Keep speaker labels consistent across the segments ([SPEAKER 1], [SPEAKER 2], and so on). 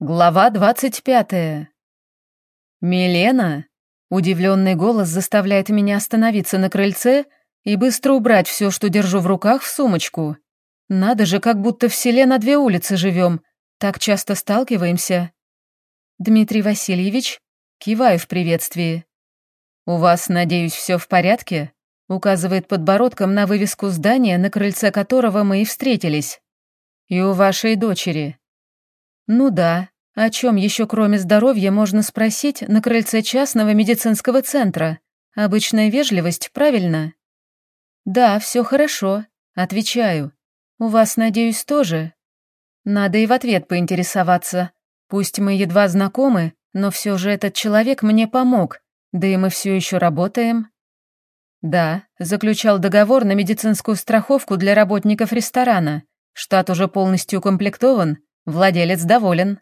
[SPEAKER 1] Глава двадцать пятая. «Милена?» Удивленный голос заставляет меня остановиться на крыльце и быстро убрать все, что держу в руках, в сумочку. Надо же, как будто в селе на две улицы живем. Так часто сталкиваемся. Дмитрий Васильевич, киваю в приветствии. «У вас, надеюсь, все в порядке?» указывает подбородком на вывеску здания, на крыльце которого мы и встретились. «И у вашей дочери», ну да, о чем еще кроме здоровья можно спросить на крыльце частного медицинского центра? Обычная вежливость, правильно? Да, все хорошо, отвечаю. У вас, надеюсь, тоже? Надо и в ответ поинтересоваться. Пусть мы едва знакомы, но все же этот человек мне помог, да и мы все еще работаем. Да, заключал договор на медицинскую страховку для работников ресторана. Штат уже полностью укомплектован, Владелец доволен.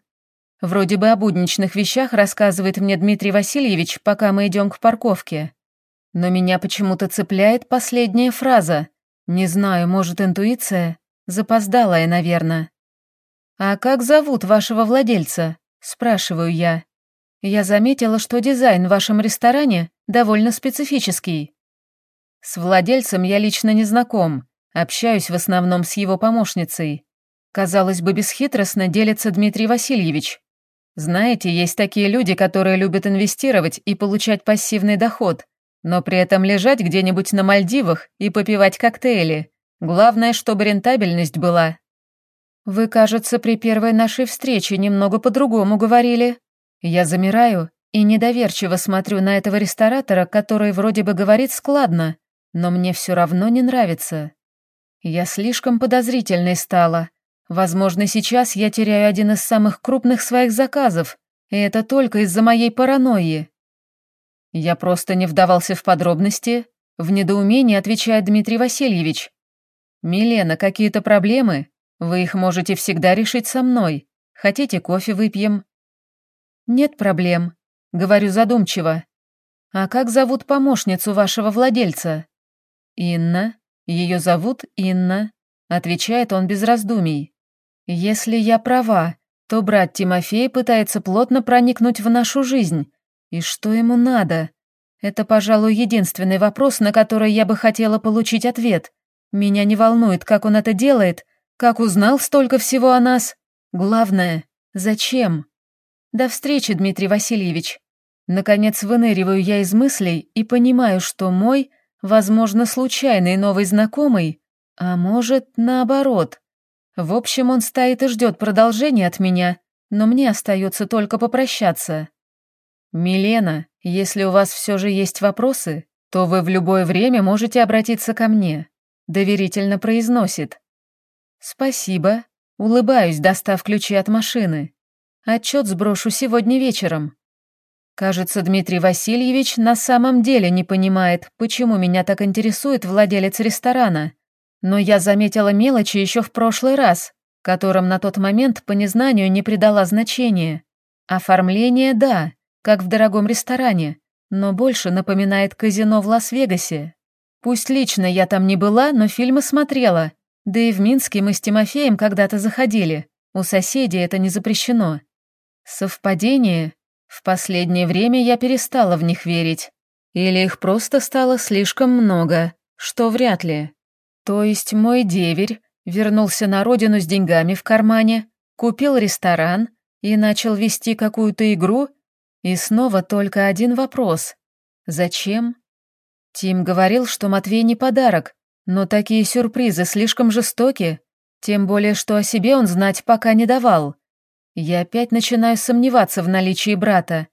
[SPEAKER 1] Вроде бы о будничных вещах рассказывает мне Дмитрий Васильевич, пока мы идем к парковке. Но меня почему-то цепляет последняя фраза. Не знаю, может, интуиция? Запоздалая, наверное. «А как зовут вашего владельца?» – спрашиваю я. Я заметила, что дизайн в вашем ресторане довольно специфический. С владельцем я лично не знаком, общаюсь в основном с его помощницей. Казалось бы, бесхитростно делится Дмитрий Васильевич. Знаете, есть такие люди, которые любят инвестировать и получать пассивный доход, но при этом лежать где-нибудь на Мальдивах и попивать коктейли. Главное, чтобы рентабельность была. Вы, кажется, при первой нашей встрече немного по-другому говорили. Я замираю и недоверчиво смотрю на этого ресторатора, который вроде бы говорит складно, но мне все равно не нравится. Я слишком подозрительной стала. Возможно, сейчас я теряю один из самых крупных своих заказов, и это только из-за моей паранойи. Я просто не вдавался в подробности, в недоумении отвечает Дмитрий Васильевич. «Милена, какие-то проблемы? Вы их можете всегда решить со мной. Хотите, кофе выпьем?» «Нет проблем», — говорю задумчиво. «А как зовут помощницу вашего владельца?» «Инна. Ее зовут Инна», — отвечает он без раздумий. Если я права, то брат Тимофей пытается плотно проникнуть в нашу жизнь. И что ему надо? Это, пожалуй, единственный вопрос, на который я бы хотела получить ответ. Меня не волнует, как он это делает, как узнал столько всего о нас. Главное, зачем? До встречи, Дмитрий Васильевич. Наконец выныриваю я из мыслей и понимаю, что мой, возможно, случайный новый знакомый, а может, наоборот, в общем, он стоит и ждет продолжения от меня, но мне остается только попрощаться. «Милена, если у вас все же есть вопросы, то вы в любое время можете обратиться ко мне», — доверительно произносит. «Спасибо», — улыбаюсь, достав ключи от машины. «Отчет сброшу сегодня вечером». Кажется, Дмитрий Васильевич на самом деле не понимает, почему меня так интересует владелец ресторана. Но я заметила мелочи еще в прошлый раз, которым на тот момент по незнанию не придала значения. Оформление – да, как в дорогом ресторане, но больше напоминает казино в Лас-Вегасе. Пусть лично я там не была, но фильмы смотрела. Да и в Минске мы с Тимофеем когда-то заходили. У соседей это не запрещено. Совпадение? В последнее время я перестала в них верить. Или их просто стало слишком много, что вряд ли. То есть мой деверь вернулся на родину с деньгами в кармане, купил ресторан и начал вести какую-то игру? И снова только один вопрос. Зачем? Тим говорил, что Матвей не подарок, но такие сюрпризы слишком жестоки, тем более, что о себе он знать пока не давал. Я опять начинаю сомневаться в наличии брата.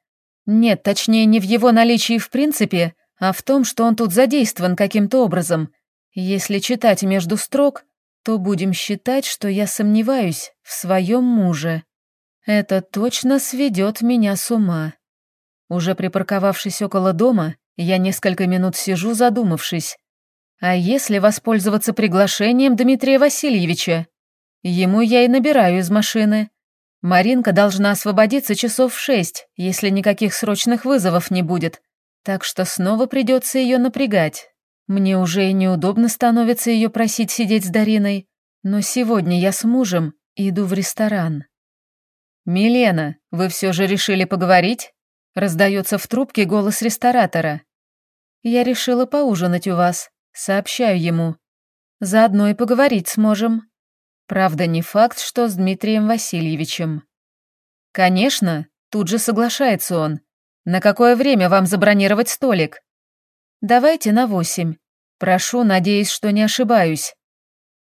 [SPEAKER 1] Нет, точнее, не в его наличии в принципе, а в том, что он тут задействован каким-то образом — если читать между строк, то будем считать, что я сомневаюсь в своем муже. Это точно сведет меня с ума. Уже припарковавшись около дома, я несколько минут сижу, задумавшись. А если воспользоваться приглашением Дмитрия Васильевича? Ему я и набираю из машины. Маринка должна освободиться часов в шесть, если никаких срочных вызовов не будет, так что снова придется ее напрягать. Мне уже и неудобно становится ее просить сидеть с Дариной, но сегодня я с мужем иду в ресторан. «Милена, вы все же решили поговорить?» Раздается в трубке голос ресторатора. «Я решила поужинать у вас», сообщаю ему. «Заодно и поговорить сможем». Правда, не факт, что с Дмитрием Васильевичем. «Конечно», тут же соглашается он. «На какое время вам забронировать столик?» «Давайте на восемь. Прошу, надеюсь, что не ошибаюсь.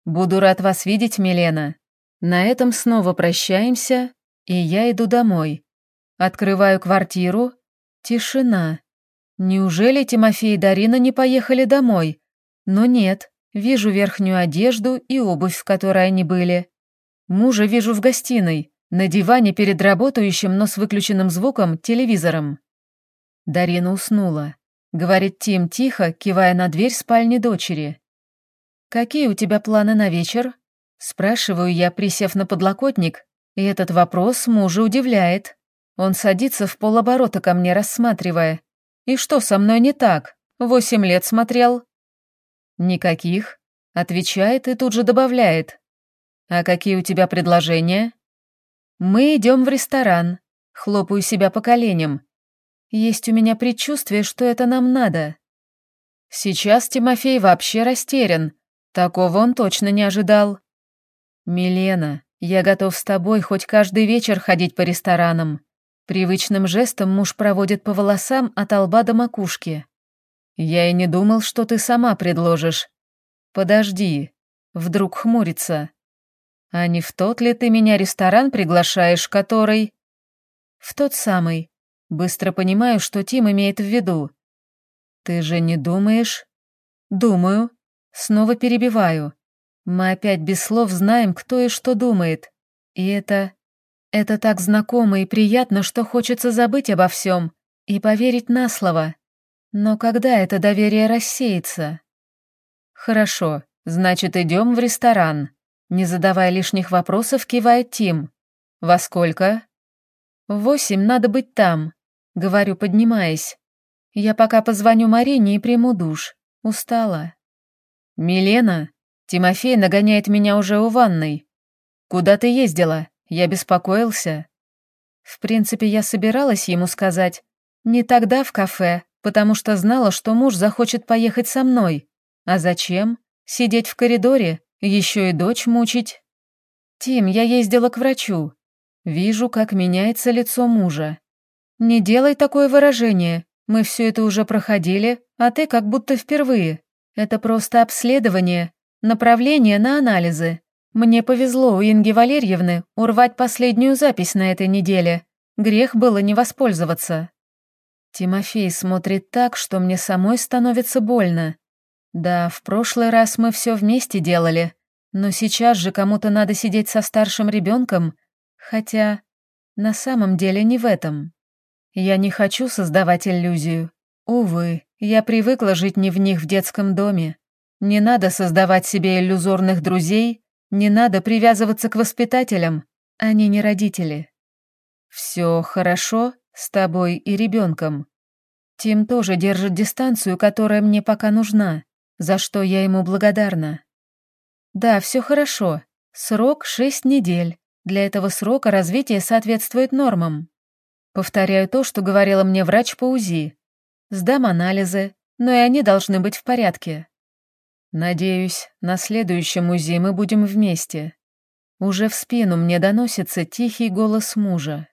[SPEAKER 1] Буду рад вас видеть, Милена. На этом снова прощаемся, и я иду домой. Открываю квартиру. Тишина. Неужели Тимофей и Дарина не поехали домой? Но нет, вижу верхнюю одежду и обувь, в которой они были. Мужа вижу в гостиной, на диване перед работающим, но с выключенным звуком, телевизором. Дарина уснула. Говорит Тим тихо, кивая на дверь спальни дочери. «Какие у тебя планы на вечер?» Спрашиваю я, присев на подлокотник, и этот вопрос мужа удивляет. Он садится в полоборота ко мне, рассматривая. «И что со мной не так? Восемь лет смотрел?» «Никаких», — отвечает и тут же добавляет. «А какие у тебя предложения?» «Мы идем в ресторан», — хлопаю себя по коленям. «Есть у меня предчувствие, что это нам надо». Сейчас Тимофей вообще растерян. Такого он точно не ожидал. «Милена, я готов с тобой хоть каждый вечер ходить по ресторанам». Привычным жестом муж проводит по волосам от лба до макушки. «Я и не думал, что ты сама предложишь. Подожди». Вдруг хмурится. «А не в тот ли ты меня ресторан приглашаешь, который...» «В тот самый. Быстро понимаю, что Тим имеет в виду. Ты же не думаешь?» «Думаю». Снова перебиваю. Мы опять без слов знаем, кто и что думает. И это... Это так знакомо и приятно, что хочется забыть обо всем и поверить на слово. Но когда это доверие рассеется? Хорошо, значит, идем в ресторан. Не задавая лишних вопросов, кивает Тим. Во сколько? В восемь надо быть там, говорю, поднимаясь. Я пока позвоню Марине и приму душ. Устала. Милена, Тимофей нагоняет меня уже у ванной. Куда ты ездила? Я беспокоился. В принципе, я собиралась ему сказать. Не тогда в кафе, потому что знала, что муж захочет поехать со мной. А зачем? Сидеть в коридоре, еще и дочь мучить. Тим, я ездила к врачу. Вижу, как меняется лицо мужа. Не делай такое выражение. Мы все это уже проходили, а ты как будто впервые. Это просто обследование, направление на анализы. Мне повезло у Инги Валерьевны урвать последнюю запись на этой неделе. Грех было не воспользоваться. Тимофей смотрит так, что мне самой становится больно. Да, в прошлый раз мы все вместе делали, но сейчас же кому-то надо сидеть со старшим ребенком, хотя на самом деле не в этом. Я не хочу создавать иллюзию. Увы, я привыкла жить не в них в детском доме. Не надо создавать себе иллюзорных друзей, не надо привязываться к воспитателям, они не родители. Все хорошо, с тобой и ребенком. Тим тоже держит дистанцию, которая мне пока нужна, за что я ему благодарна. Да, все хорошо. Срок шесть недель. Для этого срока развитие соответствует нормам. Повторяю то, что говорила мне врач по УЗИ. Сдам анализы, но и они должны быть в порядке. Надеюсь, на следующем УЗИ мы будем вместе. Уже в спину мне доносится тихий голос мужа.